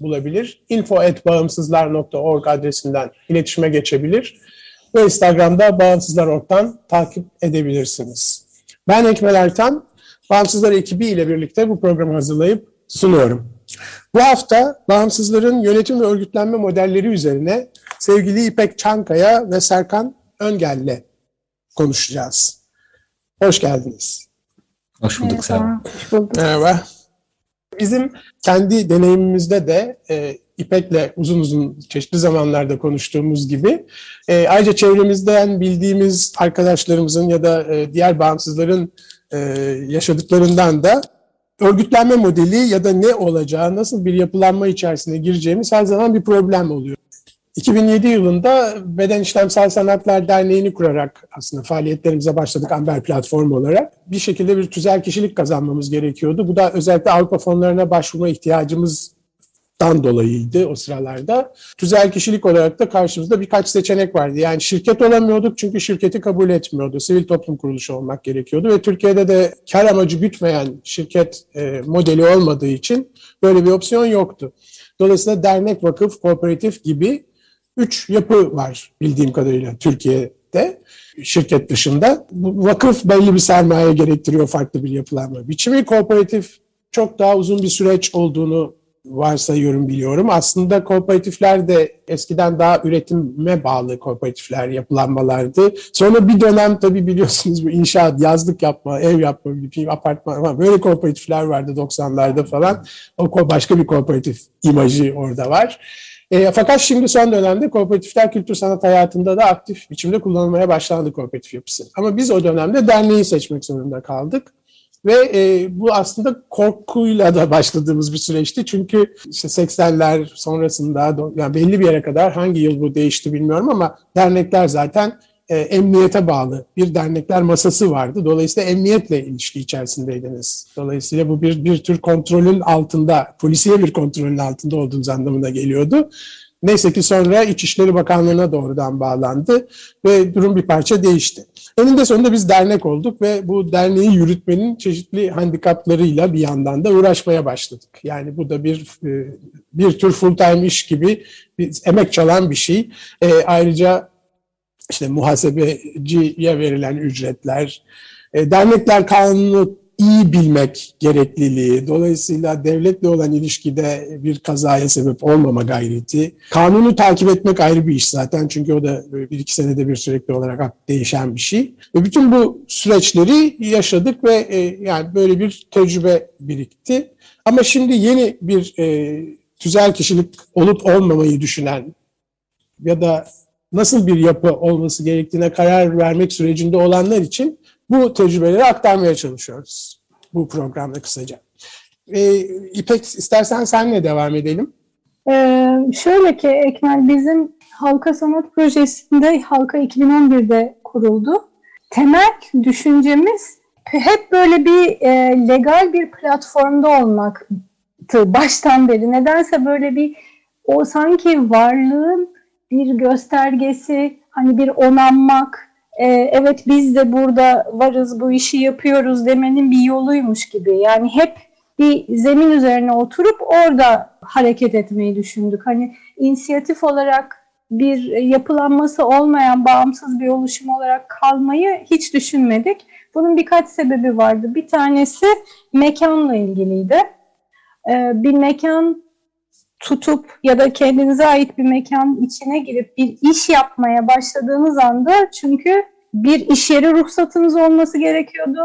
bulabilir. info.bağımsızlar.org adresinden iletişime geçebilir ve Instagram'da Bağımsızlar.org'dan takip edebilirsiniz. Ben Ekmel Ertan, Bağımsızlar ekibi ile birlikte bu programı hazırlayıp sunuyorum. Bu hafta bağımsızların yönetim ve örgütlenme modelleri üzerine sevgili İpek Çankaya ve Serkan Öngel'le konuşacağız. Hoş geldiniz. Hoş bulduk Serkan. Hoş bulduk. Merhaba. Bizim kendi deneyimimizde de e, İpek'le uzun uzun çeşitli zamanlarda konuştuğumuz gibi e, ayrıca çevremizden bildiğimiz arkadaşlarımızın ya da e, diğer bağımsızların e, yaşadıklarından da örgütlenme modeli ya da ne olacağı, nasıl bir yapılanma içerisine gireceğimiz her zaman bir problem oluyor. 2007 yılında Beden İşlemsel Sanatlar Derneği'ni kurarak aslında faaliyetlerimize başladık Amber Platform olarak. Bir şekilde bir tüzel kişilik kazanmamız gerekiyordu. Bu da özellikle Avrupa fonlarına başvurma ihtiyacımızdan dolayıydı o sıralarda. Tüzel kişilik olarak da karşımızda birkaç seçenek vardı. Yani şirket olamıyorduk çünkü şirketi kabul etmiyordu. Sivil toplum kuruluşu olmak gerekiyordu ve Türkiye'de de kar amacı gütmeyen şirket e, modeli olmadığı için böyle bir opsiyon yoktu. Dolayısıyla dernek, vakıf, kooperatif gibi üç yapı var bildiğim kadarıyla Türkiye'de şirket dışında. Vakıf belli bir sermaye gerektiriyor farklı bir yapılanma biçimi. Kooperatif çok daha uzun bir süreç olduğunu varsayıyorum biliyorum. Aslında kooperatifler de eskiden daha üretime bağlı kooperatifler yapılanmalardı. Sonra bir dönem tabii biliyorsunuz bu inşaat, yazlık yapma, ev yapma, bir apartman böyle kooperatifler vardı 90'larda falan. O başka bir kooperatif imajı orada var. E, fakat şimdi son dönemde kooperatifler kültür sanat hayatında da aktif biçimde kullanılmaya başlandı kooperatif yapısı. Ama biz o dönemde derneği seçmek zorunda kaldık. Ve e, bu aslında korkuyla da başladığımız bir süreçti. Çünkü işte 80'ler sonrasında yani belli bir yere kadar hangi yıl bu değişti bilmiyorum ama dernekler zaten e, emniyete bağlı bir dernekler masası vardı. Dolayısıyla emniyetle ilişki içerisindeydiniz. Dolayısıyla bu bir, bir tür kontrolün altında, polisiye bir kontrolün altında olduğunuz anlamına geliyordu. Neyse ki sonra İçişleri Bakanlığı'na doğrudan bağlandı ve durum bir parça değişti. Eninde sonunda biz dernek olduk ve bu derneği yürütmenin çeşitli handikaplarıyla bir yandan da uğraşmaya başladık. Yani bu da bir e, bir tür full time iş gibi emek çalan bir şey. E, ayrıca işte muhasebeciye verilen ücretler, e, dernekler kanunu iyi bilmek gerekliliği, dolayısıyla devletle olan ilişkide bir kazaya sebep olmama gayreti, kanunu takip etmek ayrı bir iş zaten çünkü o da bir iki senede bir sürekli olarak değişen bir şey. Ve bütün bu süreçleri yaşadık ve e, yani böyle bir tecrübe birikti. Ama şimdi yeni bir e, tüzel kişilik olup olmamayı düşünen ya da nasıl bir yapı olması gerektiğine karar vermek sürecinde olanlar için bu tecrübeleri aktarmaya çalışıyoruz bu programda kısaca. Ee, İpek istersen senle devam edelim. Ee, şöyle ki Ekmel bizim Halka Sanat Projesi'nde Halka 2011'de kuruldu. Temel düşüncemiz hep böyle bir e, legal bir platformda olmaktı baştan beri. Nedense böyle bir o sanki varlığın bir göstergesi, hani bir onanmak, e, evet biz de burada varız, bu işi yapıyoruz demenin bir yoluymuş gibi. Yani hep bir zemin üzerine oturup orada hareket etmeyi düşündük. Hani inisiyatif olarak bir yapılanması olmayan bağımsız bir oluşum olarak kalmayı hiç düşünmedik. Bunun birkaç sebebi vardı. Bir tanesi mekanla ilgiliydi. Ee, bir mekan tutup ya da kendinize ait bir mekan içine girip bir iş yapmaya başladığınız anda çünkü bir iş yeri ruhsatınız olması gerekiyordu.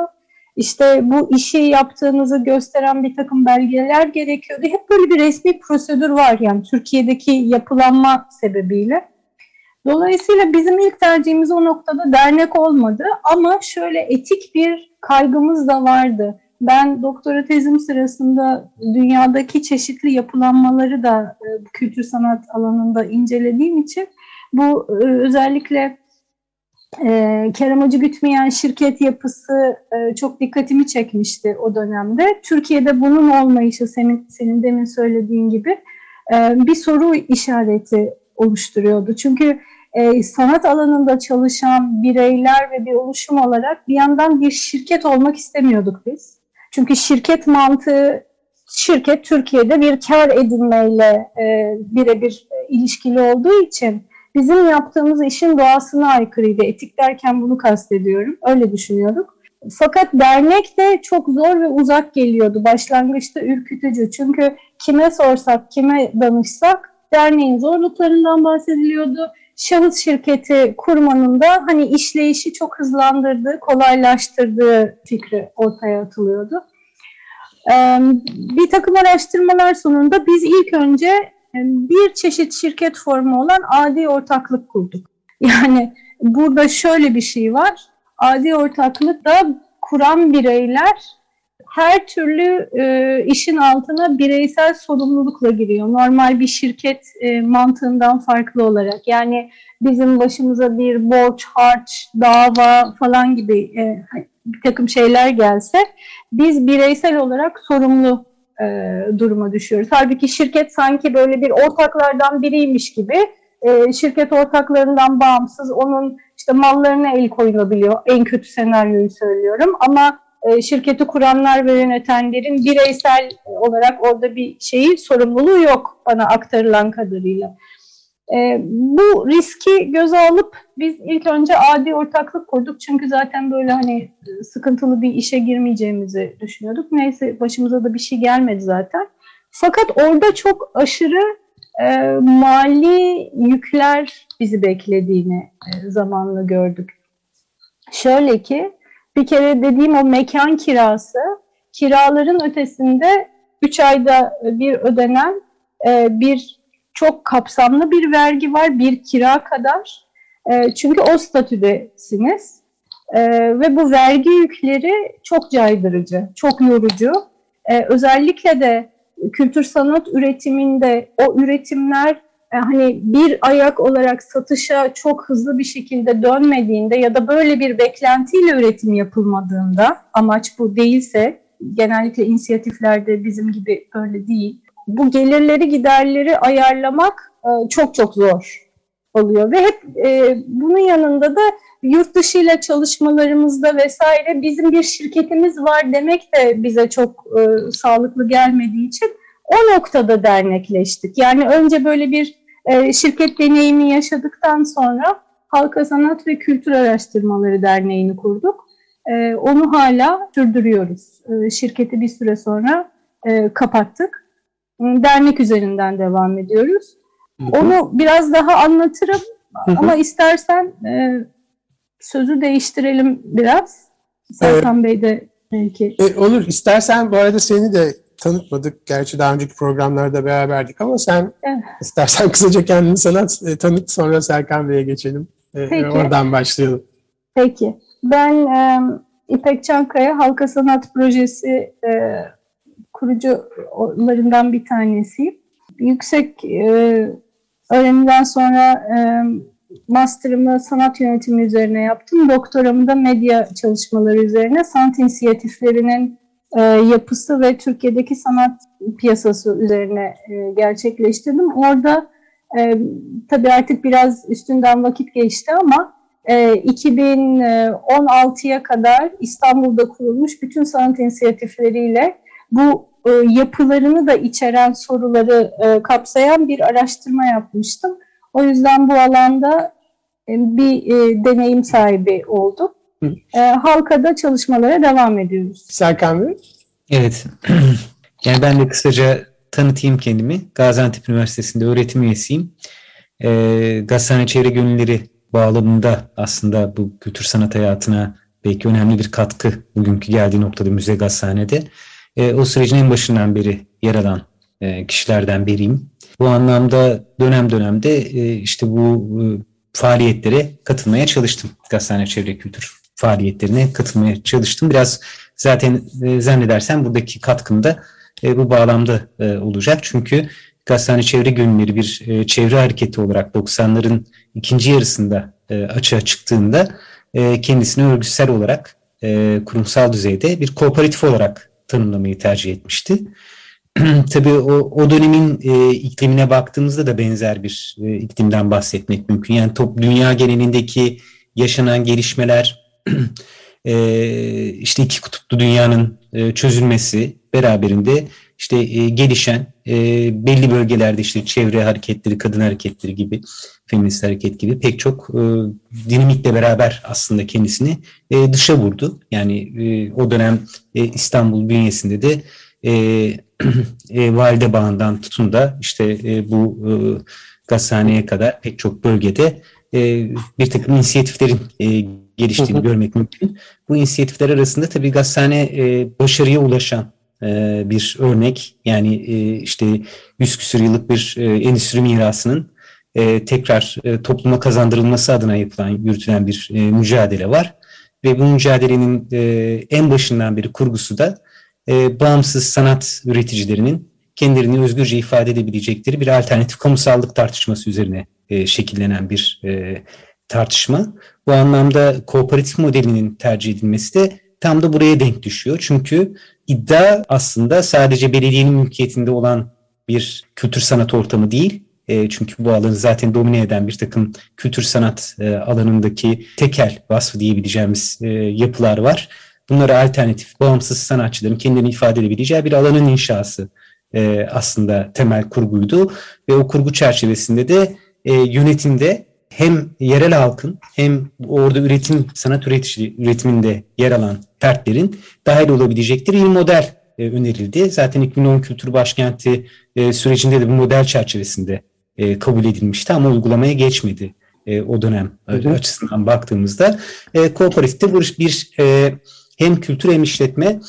İşte bu işi yaptığınızı gösteren bir takım belgeler gerekiyordu. Hep böyle bir resmi prosedür var yani Türkiye'deki yapılanma sebebiyle. Dolayısıyla bizim ilk tercihimiz o noktada dernek olmadı ama şöyle etik bir kaygımız da vardı. Ben doktora tezim sırasında dünyadaki çeşitli yapılanmaları da e, kültür sanat alanında incelediğim için bu e, özellikle e, kar amacı gütmeyen şirket yapısı e, çok dikkatimi çekmişti o dönemde. Türkiye'de bunun olmayışı senin, senin demin söylediğin gibi e, bir soru işareti oluşturuyordu. Çünkü e, sanat alanında çalışan bireyler ve bir oluşum olarak bir yandan bir şirket olmak istemiyorduk biz. Çünkü şirket mantığı, şirket Türkiye'de bir kar edinmeyle e, birebir ilişkili olduğu için bizim yaptığımız işin doğasına aykırıydı. Etik derken bunu kastediyorum. Öyle düşünüyorduk. Fakat dernek de çok zor ve uzak geliyordu. Başlangıçta ürkütücü. Çünkü kime sorsak, kime danışsak derneğin zorluklarından bahsediliyordu. Şahıs şirketi kurmanın da hani işleyişi çok hızlandırdığı, kolaylaştırdığı fikri ortaya atılıyordu. Bir takım araştırmalar sonunda biz ilk önce bir çeşit şirket formu olan adi ortaklık kurduk. Yani burada şöyle bir şey var. Adi ortaklık da kuran bireyler her türlü e, işin altına bireysel sorumlulukla giriyor. Normal bir şirket e, mantığından farklı olarak. Yani bizim başımıza bir borç, harç, dava falan gibi e, bir takım şeyler gelse biz bireysel olarak sorumlu e, duruma düşüyoruz. Halbuki şirket sanki böyle bir ortaklardan biriymiş gibi e, şirket ortaklarından bağımsız onun işte mallarına el koyulabiliyor. En kötü senaryoyu söylüyorum ama şirketi kuranlar ve yönetenlerin bireysel olarak orada bir şeyi sorumluluğu yok bana aktarılan kadarıyla. E, bu riski göze alıp biz ilk önce adi ortaklık kurduk. Çünkü zaten böyle hani sıkıntılı bir işe girmeyeceğimizi düşünüyorduk. Neyse başımıza da bir şey gelmedi zaten. Fakat orada çok aşırı e, mali yükler bizi beklediğini e, zamanla gördük. Şöyle ki bir kere dediğim o mekan kirası kiraların ötesinde 3 ayda bir ödenen e, bir çok kapsamlı bir vergi var bir kira kadar. E, çünkü o statüdesiniz e, ve bu vergi yükleri çok caydırıcı, çok yorucu. E, özellikle de kültür sanat üretiminde o üretimler hani bir ayak olarak satışa çok hızlı bir şekilde dönmediğinde ya da böyle bir beklentiyle üretim yapılmadığında amaç bu değilse genellikle inisiyatiflerde bizim gibi öyle değil. Bu gelirleri giderleri ayarlamak e, çok çok zor oluyor ve hep e, bunun yanında da yurt dışı ile çalışmalarımızda vesaire bizim bir şirketimiz var demek de bize çok e, sağlıklı gelmediği için o noktada dernekleştik. Yani önce böyle bir e, şirket deneyimi yaşadıktan sonra Halka Sanat ve Kültür Araştırmaları Derneği'ni kurduk. E, onu hala sürdürüyoruz. E, şirketi bir süre sonra e, kapattık. Dernek üzerinden devam ediyoruz. Onu biraz daha anlatırım ama istersen e, sözü değiştirelim biraz. Serkan Bey de belki. E, olur. İstersen bu arada seni de tanıtmadık. Gerçi daha önceki programlarda beraberdik ama sen evet. istersen kısaca kendini sana e, tanıt sonra Serkan Bey'e geçelim. E, Peki. Oradan başlayalım. Peki. Ben e, İpek Çankaya Halka Sanat Projesi e, kurucularından bir tanesiyim. Yüksek e, öğrenimden sonra e, master'ımı sanat yönetimi üzerine yaptım. Doktoramı da medya çalışmaları üzerine sanat inisiyatiflerinin e, yapısı ve Türkiye'deki sanat piyasası üzerine e, gerçekleştirdim. Orada e, tabii artık biraz üstünden vakit geçti ama e, 2016'ya kadar İstanbul'da kurulmuş bütün sanat inisiyatifleriyle bu e, yapılarını da içeren soruları e, kapsayan bir araştırma yapmıştım. O yüzden bu alanda e, bir e, deneyim sahibi olduk. E, halkada çalışmalara devam ediyoruz. Serkan Bey? Evet. yani ben de kısaca tanıtayım kendimi. Gaziantep Üniversitesi'nde öğretim üyesiyim. Ee, Gazhane Çevre Gönülleri bağlamında aslında bu kültür sanat hayatına belki önemli bir katkı bugünkü geldiği noktada Müze Gazhane'de. Ee, o sürecin en başından beri yer alan e, kişilerden biriyim. Bu anlamda dönem dönemde e, işte bu e, faaliyetlere katılmaya çalıştım. Gazhane Çevre Kültür faaliyetlerine katılmaya çalıştım. Biraz zaten e, zannedersem buradaki katkım da e, bu bağlamda e, olacak. Çünkü Gazhane Çevre Günleri bir e, çevre hareketi olarak 90'ların ikinci yarısında açığa çıktığında kendisini örgütsel olarak kurumsal düzeyde bir kooperatif olarak tanımlamayı tercih etmişti. Tabii o, o dönemin e, iklimine baktığımızda da benzer bir e, iklimden bahsetmek mümkün. Yani top dünya genelindeki yaşanan gelişmeler, e, işte iki kutuplu dünyanın e, çözülmesi beraberinde işte e, gelişen e, belli bölgelerde işte çevre hareketleri, kadın hareketleri gibi, feminist hareket gibi pek çok e, dinamikle beraber aslında kendisini e, dışa vurdu. Yani e, o dönem e, İstanbul bünyesinde de e, e, Valide Bağı'ndan tutun da işte e, bu e, gazhaneye kadar pek çok bölgede e, bir takım inisiyatiflerin e, geliştiğini Hı hı. görmek mümkün. Bu inisiyatifler arasında tabii gazhane e, başarıya ulaşan e, bir örnek. Yani e, işte 100 küsur yıllık bir e, endüstri mirasının e, tekrar e, topluma kazandırılması adına yapılan, yürütülen bir e, mücadele var. Ve bu mücadelenin e, en başından beri kurgusu da e, bağımsız sanat üreticilerinin kendilerini özgürce ifade edebilecekleri bir alternatif kamusallık tartışması üzerine e, şekillenen bir e, tartışma. Bu anlamda kooperatif modelinin tercih edilmesi de tam da buraya denk düşüyor. Çünkü iddia aslında sadece belediyenin mülkiyetinde olan bir kültür sanat ortamı değil. E, çünkü bu alanı zaten domine eden bir takım kültür sanat e, alanındaki tekel vasfı diyebileceğimiz e, yapılar var. Bunlara alternatif, bağımsız sanatçıların kendini ifade edebileceği bir alanın inşası e, aslında temel kurguydu. Ve o kurgu çerçevesinde de e, yönetimde hem yerel halkın hem orada üretim, sanat üretici, üretiminde yer alan fertlerin dahil olabilecekleri bir model e, önerildi. Zaten 2010 Kültür Başkenti e, sürecinde de bu model çerçevesinde e, kabul edilmişti ama uygulamaya geçmedi e, o dönem hı. açısından baktığımızda. E, kooperatifte bir, bir e, hem kültür hem işletme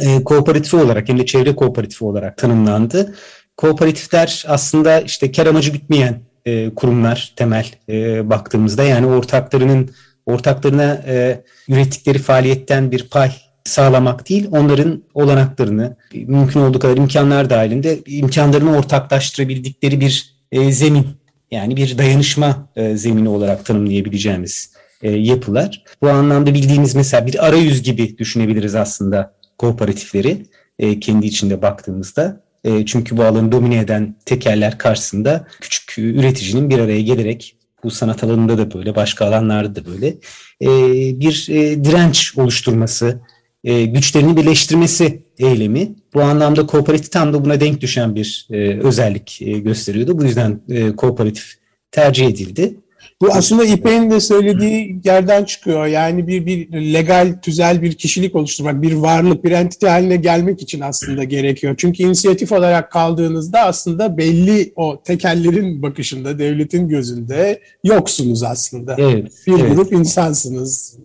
e, kooperatifi olarak hem de çevre kooperatifi olarak tanımlandı. Kooperatifler aslında işte kar amacı gütmeyen e, kurumlar temel e, baktığımızda yani ortaklarının ortaklarına e, ürettikleri faaliyetten bir pay sağlamak değil, onların olanaklarını mümkün olduğu kadar imkanlar dahilinde imkanlarını ortaklaştırabildikleri bir e, zemin yani bir dayanışma e, zemini olarak tanımlayabileceğimiz e, yapılar. Bu anlamda bildiğimiz mesela bir arayüz gibi düşünebiliriz aslında kooperatifleri e, kendi içinde baktığımızda. E, çünkü bu alanı domine eden tekerler karşısında küçük üreticinin bir araya gelerek bu sanat alanında da böyle, başka alanlarda da böyle e, bir e, direnç oluşturması, e, güçlerini birleştirmesi eylemi. Bu anlamda kooperatif tam da buna denk düşen bir e, özellik e, gösteriyordu. Bu yüzden e, kooperatif tercih edildi. Bu aslında İpek'in de söylediği yerden çıkıyor. Yani bir, bir legal, tüzel bir kişilik oluşturmak, bir varlık, bir entite haline gelmek için aslında gerekiyor. Çünkü inisiyatif olarak kaldığınızda aslında belli o tekellerin bakışında, devletin gözünde yoksunuz aslında. Evet. Bir evet. grup insansınız.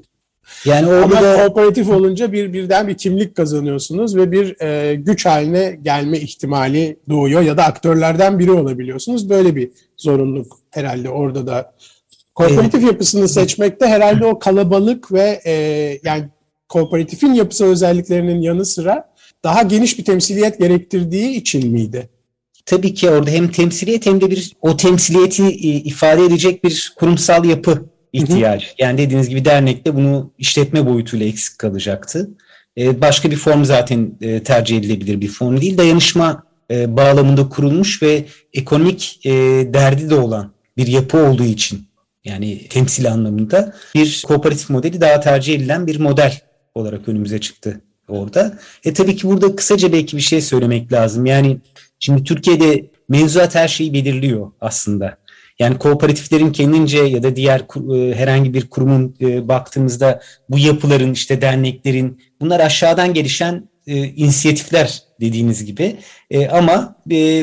Yani Ama orada da kooperatif olunca bir birden bir kimlik kazanıyorsunuz ve bir e, güç haline gelme ihtimali doğuyor ya da aktörlerden biri olabiliyorsunuz. Böyle bir zorunluluk herhalde orada da. Kooperatif yapısını seçmekte herhalde o kalabalık ve e, yani kooperatifin yapısı özelliklerinin yanı sıra daha geniş bir temsiliyet gerektirdiği için miydi? tabii ki orada hem temsiliyet hem de bir o temsiliyeti e, ifade edecek bir kurumsal yapı ihtiyacı. Yani dediğiniz gibi dernekte bunu işletme boyutuyla eksik kalacaktı. E, Başka bir form zaten e, tercih edilebilir bir form değil. Dayanışma e, bağlamında kurulmuş ve ekonomik derdi de olan bir yapı olduğu için yani temsil anlamında bir kooperatif modeli daha tercih edilen bir model olarak önümüze çıktı orada. E tabii ki burada kısaca belki bir şey söylemek lazım. Yani şimdi Türkiye'de mevzuat her şeyi belirliyor aslında. Yani kooperatiflerin kendince ya da diğer e, herhangi bir kurumun e, baktığımızda bu yapıların işte derneklerin bunlar aşağıdan gelişen e, inisiyatifler dediğiniz gibi ama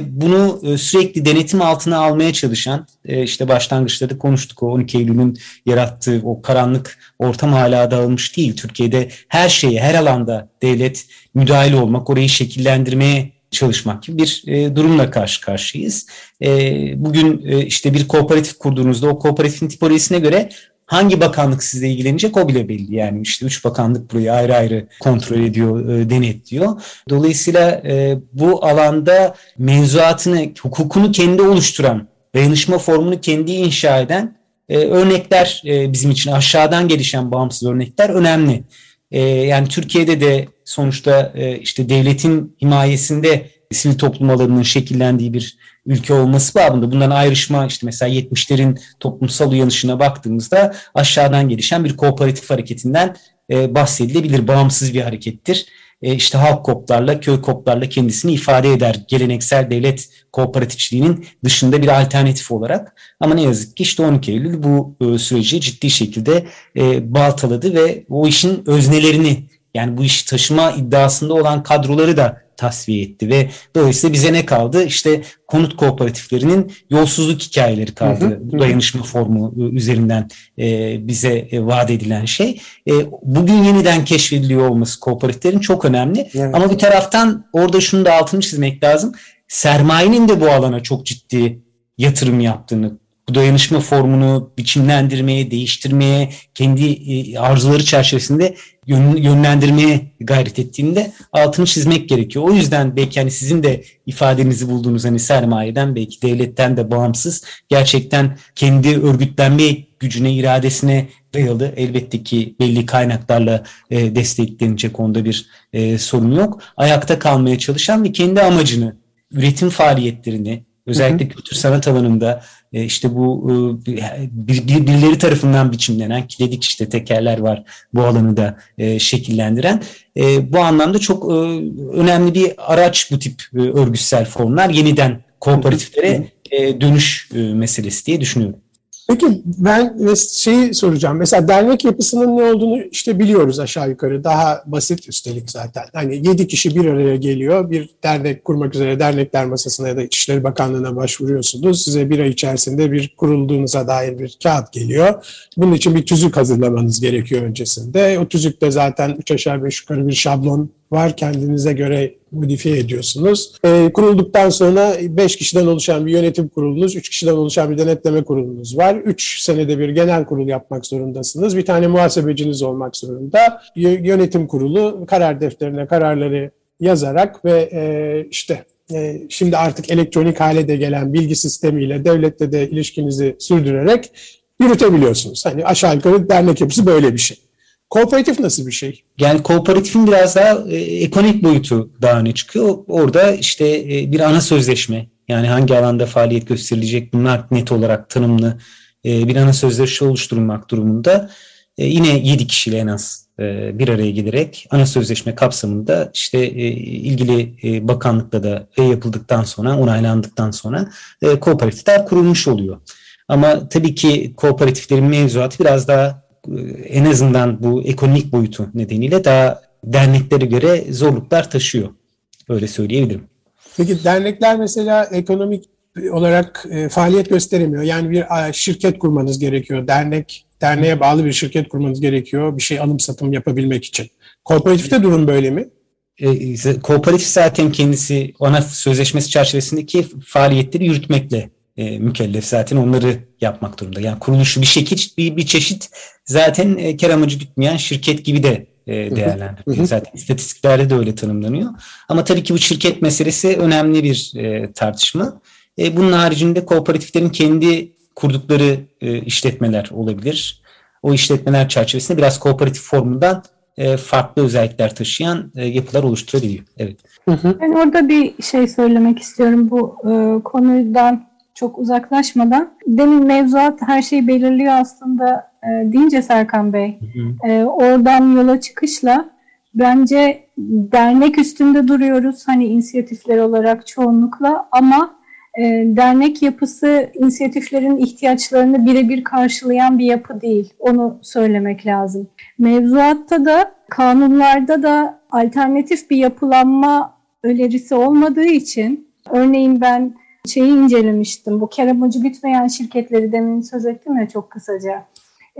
bunu sürekli denetim altına almaya çalışan işte başlangıçta da konuştuk o 12 Eylül'ün yarattığı o karanlık ortam hala dağılmış değil. Türkiye'de her şeye her alanda devlet müdahale olmak orayı şekillendirmeye çalışmak gibi bir e, durumla karşı karşıyayız. E, bugün e, işte bir kooperatif kurduğunuzda o kooperatifin tipolojisine göre hangi bakanlık sizle ilgilenecek o bile belli. Yani işte üç bakanlık burayı ayrı ayrı kontrol ediyor, e, denetliyor. Dolayısıyla e, bu alanda mevzuatını, hukukunu kendi oluşturan, dayanışma formunu kendi inşa eden e, örnekler e, bizim için aşağıdan gelişen bağımsız örnekler önemli. E, yani Türkiye'de de sonuçta e, işte devletin himayesinde sivil toplum alanının şekillendiği bir ülke olması babında bundan ayrışma işte mesela 70'lerin toplumsal uyanışına baktığımızda aşağıdan gelişen bir kooperatif hareketinden e, bahsedilebilir. Bağımsız bir harekettir. E, işte halk koplarla, köy koplarla kendisini ifade eder. Geleneksel devlet kooperatifçiliğinin dışında bir alternatif olarak. Ama ne yazık ki işte 12 Eylül bu e, süreci ciddi şekilde e, baltaladı ve o işin öznelerini yani bu işi taşıma iddiasında olan kadroları da tasfiye etti ve dolayısıyla bize ne kaldı? İşte konut kooperatiflerinin yolsuzluk hikayeleri kaldı. Hı hı. Dayanışma formu üzerinden e, bize e, vaat edilen şey. E, bugün yeniden keşfediliyor olması kooperatiflerin çok önemli. Evet. Ama bir taraftan orada şunu da altını çizmek lazım. Sermayenin de bu alana çok ciddi yatırım yaptığını bu dayanışma formunu biçimlendirmeye, değiştirmeye, kendi e, arzuları çerçevesinde yönlendirmeye gayret ettiğinde altını çizmek gerekiyor. O yüzden belki hani sizin de ifadenizi bulduğunuz hani sermayeden belki devletten de bağımsız gerçekten kendi örgütlenme gücüne, iradesine dayalı. Elbette ki belli kaynaklarla e, desteklenecek onda bir e, sorun yok. Ayakta kalmaya çalışan ve kendi amacını, üretim faaliyetlerini, Özellikle kültür sanat alanında e, işte bu e, bir, birileri tarafından biçimlenen ki dedik işte tekerler var bu alanı da e, şekillendiren. Bu anlamda çok önemli bir araç bu tip örgütsel formlar yeniden kooperatiflere dönüş meselesi diye düşünüyorum. Peki ben şeyi soracağım. Mesela dernek yapısının ne olduğunu işte biliyoruz aşağı yukarı. Daha basit üstelik zaten. Hani yedi kişi bir araya geliyor. Bir dernek kurmak üzere dernekler masasına ya da İçişleri Bakanlığı'na başvuruyorsunuz. Size bir ay içerisinde bir kurulduğunuza dair bir kağıt geliyor. Bunun için bir tüzük hazırlamanız gerekiyor öncesinde. O tüzükte zaten üç aşağı beş yukarı bir şablon var. Kendinize göre modifiye ediyorsunuz. E, kurulduktan sonra 5 kişiden oluşan bir yönetim kurulunuz, 3 kişiden oluşan bir denetleme kurulunuz var. 3 senede bir genel kurul yapmak zorundasınız. Bir tane muhasebeciniz olmak zorunda. Yönetim kurulu karar defterine kararları yazarak ve e, işte e, şimdi artık elektronik hale de gelen bilgi sistemiyle devlette de ilişkinizi sürdürerek yürütebiliyorsunuz. Hani aşağı yukarı dernek yapısı böyle bir şey. Kooperatif nasıl bir şey? Yani kooperatifin biraz daha e, ekonomik boyutu daha öne çıkıyor. Orada işte e, bir ana sözleşme yani hangi alanda faaliyet gösterilecek bunlar net olarak tanımlı e, bir ana sözleşme oluşturulmak durumunda. E, yine 7 kişiyle en az e, bir araya gelerek ana sözleşme kapsamında işte e, ilgili e, bakanlıkla da e, yapıldıktan sonra onaylandıktan sonra e, kooperatifler kurulmuş oluyor. Ama tabii ki kooperatiflerin mevzuatı biraz daha en azından bu ekonomik boyutu nedeniyle daha derneklere göre zorluklar taşıyor. Öyle söyleyebilirim. Peki dernekler mesela ekonomik olarak e, faaliyet gösteremiyor. Yani bir şirket kurmanız gerekiyor. Dernek, derneğe bağlı bir şirket kurmanız gerekiyor bir şey alım satım yapabilmek için. Kooperatifte durum böyle mi? E, kooperatif zaten kendisi ana sözleşmesi çerçevesindeki faaliyetleri yürütmekle e, mükellef zaten onları yapmak durumunda. Yani kuruluşu bir şekil bir, bir çeşit zaten e, kar amacı gütmeyen şirket gibi de e, değerlendiriliyor. Zaten istatistiklerde de öyle tanımlanıyor. Ama tabii ki bu şirket meselesi önemli bir e, tartışma. E, bunun haricinde kooperatiflerin kendi kurdukları e, işletmeler olabilir. O işletmeler çerçevesinde biraz kooperatif formundan e, farklı özellikler taşıyan e, yapılar oluşturabiliyor. Evet. Ben orada bir şey söylemek istiyorum bu e, konudan çok uzaklaşmadan demin mevzuat her şeyi belirliyor aslında e, deyince Serkan Bey E, oradan yola çıkışla bence dernek üstünde duruyoruz hani inisiyatifler olarak çoğunlukla ama e, dernek yapısı inisiyatiflerin ihtiyaçlarını birebir karşılayan bir yapı değil. Onu söylemek lazım. Mevzuatta da kanunlarda da alternatif bir yapılanma önerisi olmadığı için örneğin ben şeyi incelemiştim. Bu kar amacı gütmeyen şirketleri demin söz ettim ya çok kısaca.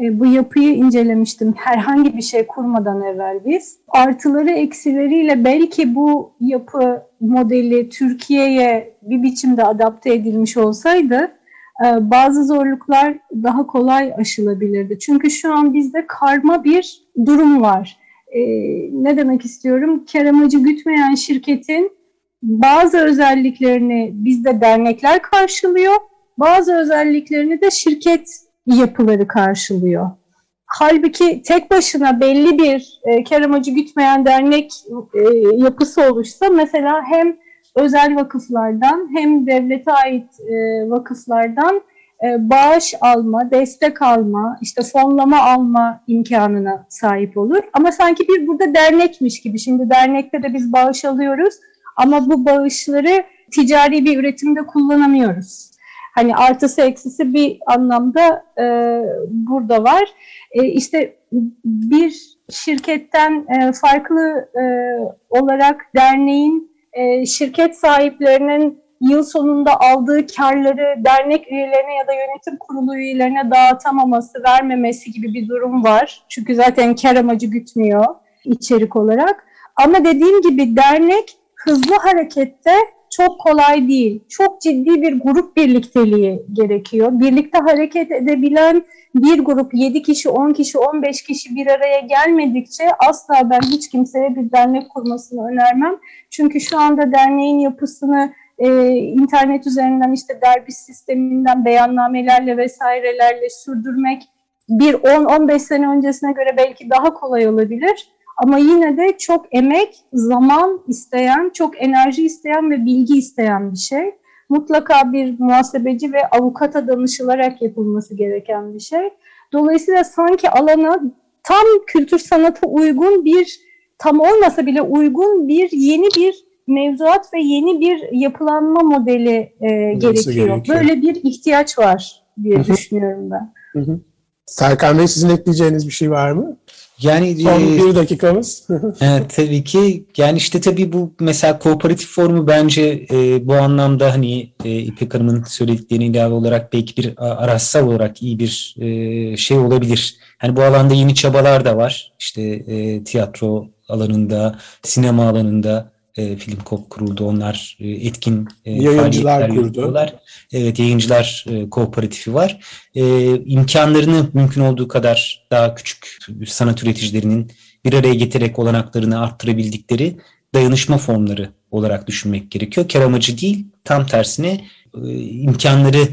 E, bu yapıyı incelemiştim herhangi bir şey kurmadan evvel biz. Artıları eksileriyle belki bu yapı modeli Türkiye'ye bir biçimde adapte edilmiş olsaydı e, bazı zorluklar daha kolay aşılabilirdi. Çünkü şu an bizde karma bir durum var. E, ne demek istiyorum? Kar amacı gütmeyen şirketin bazı özelliklerini bizde dernekler karşılıyor, bazı özelliklerini de şirket yapıları karşılıyor. Halbuki tek başına belli bir e, kar amacı gütmeyen dernek e, yapısı oluşsa mesela hem özel vakıflardan hem devlete ait e, vakıflardan e, bağış alma, destek alma, işte fonlama alma imkanına sahip olur. Ama sanki bir burada dernekmiş gibi. Şimdi dernekte de biz bağış alıyoruz ama bu bağışları ticari bir üretimde kullanamıyoruz. Hani artısı eksisi bir anlamda e, burada var. E, işte bir şirketten e, farklı e, olarak derneğin e, şirket sahiplerinin yıl sonunda aldığı karları dernek üyelerine ya da yönetim kurulu üyelerine dağıtamaması, vermemesi gibi bir durum var. Çünkü zaten kar amacı gütmüyor içerik olarak. Ama dediğim gibi dernek hızlı harekette çok kolay değil. Çok ciddi bir grup birlikteliği gerekiyor. Birlikte hareket edebilen bir grup 7 kişi, 10 kişi, 15 kişi bir araya gelmedikçe asla ben hiç kimseye bir dernek kurmasını önermem. Çünkü şu anda derneğin yapısını e, internet üzerinden işte derbi sisteminden beyannamelerle vesairelerle sürdürmek bir 10-15 sene öncesine göre belki daha kolay olabilir. Ama yine de çok emek, zaman isteyen, çok enerji isteyen ve bilgi isteyen bir şey. Mutlaka bir muhasebeci ve avukata danışılarak yapılması gereken bir şey. Dolayısıyla sanki alana tam kültür sanata uygun bir, tam olmasa bile uygun bir yeni bir mevzuat ve yeni bir yapılanma modeli e, gerekiyor. gerekiyor. Böyle bir ihtiyaç var diye Hı-hı. düşünüyorum ben. Hı-hı. Serkan Bey sizin ekleyeceğiniz bir şey var mı? Yani son e, bir dakikamız. evet, tabii ki yani işte tabii bu mesela kooperatif formu bence e, bu anlamda hani e, İpek Hanım'ın söylediklerine ilave olarak belki bir araçsal olarak iyi bir e, şey olabilir. Hani bu alanda yeni çabalar da var. İşte e, tiyatro alanında, sinema alanında e, Film Kop kuruldu. Onlar e, etkin e, yayıncılar kurdu. Evet yayıncılar e, kooperatifi var. E, imkanlarını mümkün olduğu kadar daha küçük sanat üreticilerinin bir araya getirerek olanaklarını arttırabildikleri dayanışma formları olarak düşünmek gerekiyor. Kar amacı değil tam tersine e, imkanları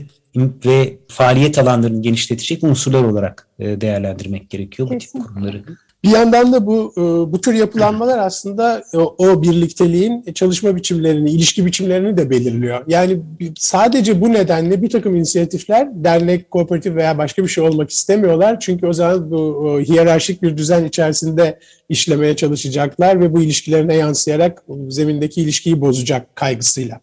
ve faaliyet alanlarını genişletecek unsurlar olarak e, değerlendirmek gerekiyor bu tip kurumları. Bir yandan da bu e, bu tür yapılanmalar aslında o, o birlikteliğin çalışma biçimlerini, ilişki biçimlerini de belirliyor. Yani sadece bu nedenle bir takım inisiyatifler dernek, kooperatif veya başka bir şey olmak istemiyorlar. Çünkü o zaman bu hiyerarşik bir düzen içerisinde işlemeye çalışacaklar ve bu ilişkilerine yansıyarak zemindeki ilişkiyi bozacak kaygısıyla.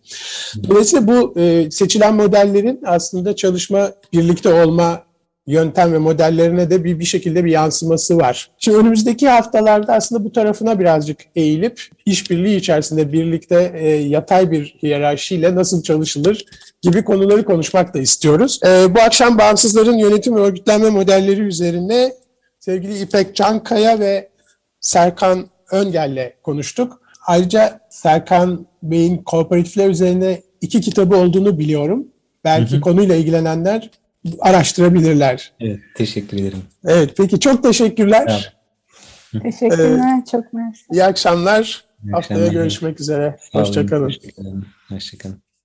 Dolayısıyla bu e, seçilen modellerin aslında çalışma, birlikte olma yöntem ve modellerine de bir, bir şekilde bir yansıması var. Şimdi önümüzdeki haftalarda aslında bu tarafına birazcık eğilip işbirliği içerisinde birlikte e, yatay bir hiyerarşiyle nasıl çalışılır gibi konuları konuşmak da istiyoruz. E, bu akşam bağımsızların yönetim ve örgütlenme modelleri üzerine sevgili İpek Cankaya ve Serkan Öngel'le konuştuk. Ayrıca Serkan Bey'in kooperatifler üzerine iki kitabı olduğunu biliyorum. Belki hı hı. konuyla ilgilenenler araştırabilirler. Evet, teşekkür ederim. Evet, peki çok teşekkürler. Teşekkürler, ee, çok mersi. İyi akşamlar. İyi Haftaya akşamlar. görüşmek üzere. Hoşçakalın. Hoşçakalın.